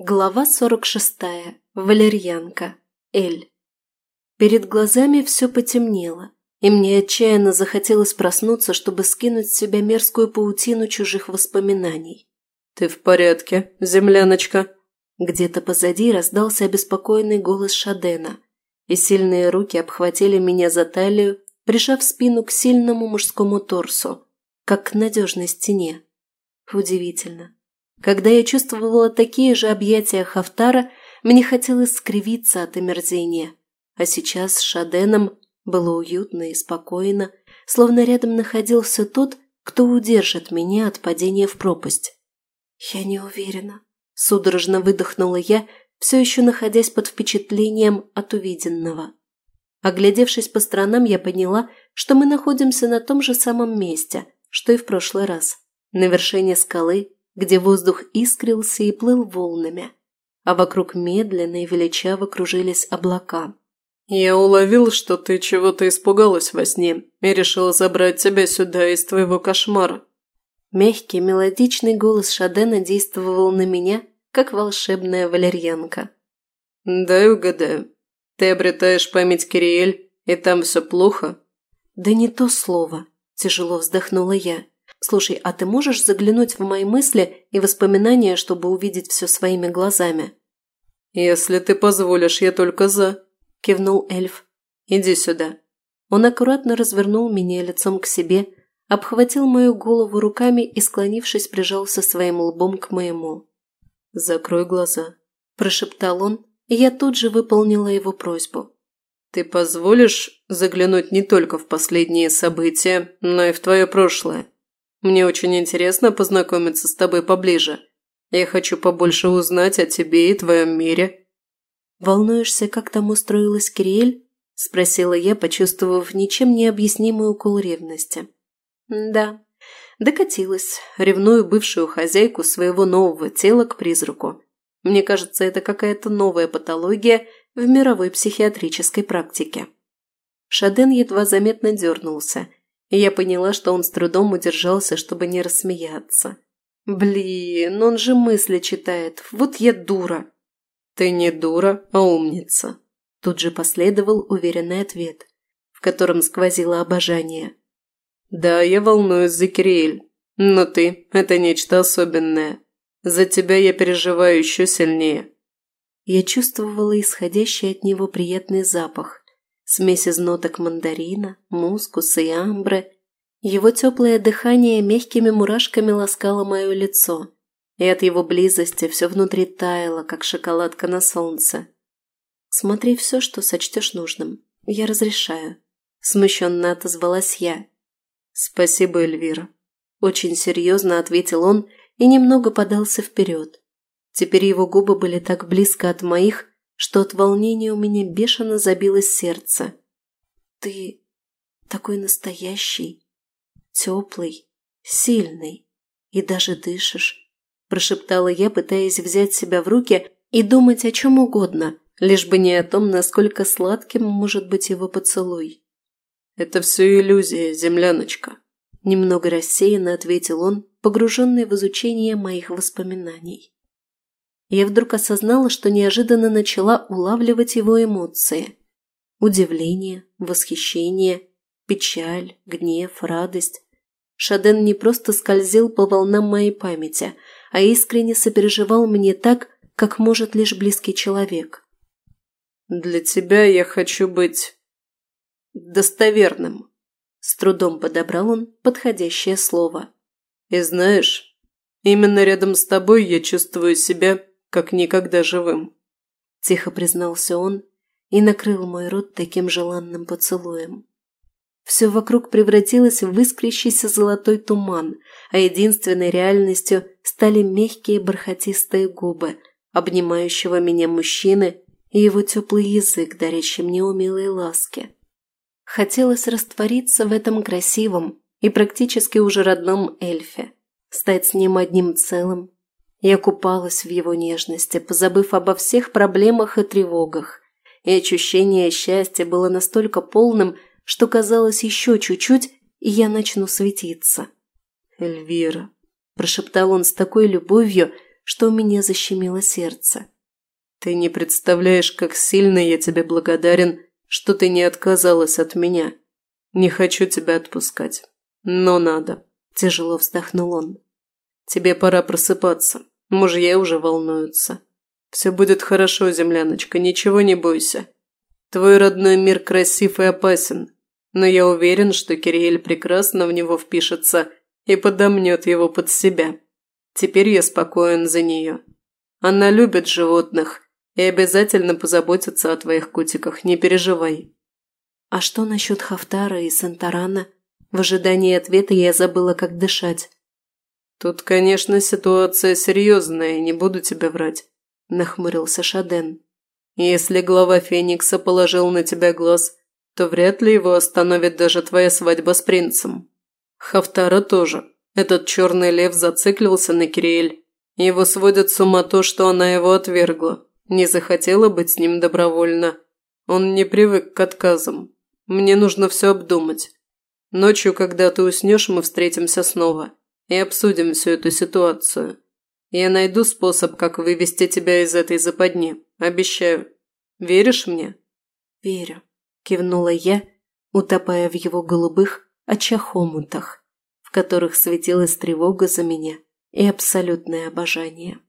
Глава 46. Валерьянка. Эль. Перед глазами все потемнело, и мне отчаянно захотелось проснуться, чтобы скинуть с себя мерзкую паутину чужих воспоминаний. «Ты в порядке, земляночка?» Где-то позади раздался обеспокоенный голос Шадена, и сильные руки обхватили меня за талию, прижав спину к сильному мужскому торсу, как к надежной стене. Удивительно, когда я чувствовала такие же объятия Хафтара, мне хотелось скривиться от омерзения. А сейчас с Шаденом было уютно и спокойно, словно рядом находился тот, кто удержит меня от падения в пропасть. «Я не уверена», – судорожно выдохнула я, все еще находясь под впечатлением от увиденного. Оглядевшись по сторонам, я поняла, что мы находимся на том же самом месте, что и в прошлый раз, на вершине скалы где воздух искрился и плыл волнами, а вокруг медленно и величаво кружились облака. «Я уловил, что ты чего-то испугалась во сне и решила забрать тебя сюда из твоего кошмара». Мягкий мелодичный голос Шадена действовал на меня, как волшебная валерьянка. «Дай угадаю. Ты обретаешь память Кириэль, и там все плохо?» «Да не то слово», – тяжело вздохнула я. Слушай, а ты можешь заглянуть в мои мысли и воспоминания, чтобы увидеть все своими глазами?» «Если ты позволишь, я только за», – кивнул эльф. «Иди сюда». Он аккуратно развернул меня лицом к себе, обхватил мою голову руками и, склонившись, прижался своим лбом к моему. «Закрой глаза», – прошептал он, и я тут же выполнила его просьбу. «Ты позволишь заглянуть не только в последние события, но и в твое прошлое?» Мне очень интересно познакомиться с тобой поближе. Я хочу побольше узнать о тебе и твоем мире». «Волнуешься, как там устроилась Кириэль?» – спросила я, почувствовав ничем не объяснимый укол ревности. «Да». Докатилась, ревную бывшую хозяйку своего нового тела к призраку. Мне кажется, это какая-то новая патология в мировой психиатрической практике. Шаден едва заметно дернулся – я поняла, что он с трудом удержался, чтобы не рассмеяться. «Блин, он же мысли читает. Вот я дура!» «Ты не дура, а умница!» Тут же последовал уверенный ответ, в котором сквозило обожание. «Да, я волнуюсь за Кириэль, но ты – это нечто особенное. За тебя я переживаю еще сильнее». Я чувствовала исходящий от него приятный запах, Смесь из ноток мандарина, мускуса и амбры. Его теплое дыхание мягкими мурашками ласкало мое лицо, и от его близости все внутри таяло, как шоколадка на солнце. «Смотри все, что сочтешь нужным. Я разрешаю», – смущенно отозвалась я. «Спасибо, Эльвира», – очень серьезно ответил он и немного подался вперед. Теперь его губы были так близко от моих, что от волнения у меня бешено забилось сердце. Ты такой настоящий, теплый, сильный и даже дышишь, прошептала я, пытаясь взять себя в руки и думать о чем угодно, лишь бы не о том, насколько сладким может быть его поцелуй. «Это все иллюзия, земляночка», – немного рассеянно ответил он, погруженный в изучение моих воспоминаний. Я вдруг осознала, что неожиданно начала улавливать его эмоции. Удивление, восхищение, печаль, гнев, радость. Шаден не просто скользил по волнам моей памяти, а искренне сопереживал мне так, как может лишь близкий человек. «Для тебя я хочу быть достоверным», – с трудом подобрал он подходящее слово. «И знаешь, именно рядом с тобой я чувствую себя как никогда живым», – тихо признался он и накрыл мой рот таким желанным поцелуем. Все вокруг превратилось в искрящийся золотой туман, а единственной реальностью стали мягкие бархатистые губы обнимающего меня мужчины и его теплый язык, дарящий мне умелые ласки. Хотелось раствориться в этом красивом и практически уже родном эльфе, стать с ним одним целым я купалась в его нежности, позабыв обо всех проблемах и тревогах. И ощущение счастья было настолько полным, что казалось еще чуть-чуть, и я начну светиться. «Эльвира», – прошептал он с такой любовью, что у меня защемило сердце. «Ты не представляешь, как сильно я тебе благодарен, что ты не отказалась от меня. Не хочу тебя отпускать, но надо», – тяжело вздохнул он. «Тебе пора просыпаться». мужья уже волнуются. Все будет хорошо, земляночка, ничего не бойся. Твой родной мир красив и опасен, но я уверен, что Кириэль прекрасно в него впишется и подомнет его под себя. Теперь я спокоен за нее. Она любит животных и обязательно позаботится о твоих котиках, не переживай. А что насчет Хафтара и Сантарана? В ожидании ответа «Тут, конечно, ситуация серьезная, не буду тебе врать», – нахмурился Шаден. «Если глава Феникса положил на тебя глаз, то вряд ли его остановит даже твоя свадьба с принцем. Хафтара тоже. Этот черный лев зациклился на Кириэль. Его сводит с ума то, что она его отвергла. Не захотела быть с ним добровольно. Он не привык к отказам. Мне нужно все обдумать. Ночью, когда ты уснешь, мы встретимся снова» и обсудим всю эту ситуацию. Я найду способ, как вывести тебя из этой западни. Обещаю. Веришь мне?» «Верю», – кивнула я, утопая в его голубых очахомутах, в которых светилась тревога за меня и абсолютное обожание.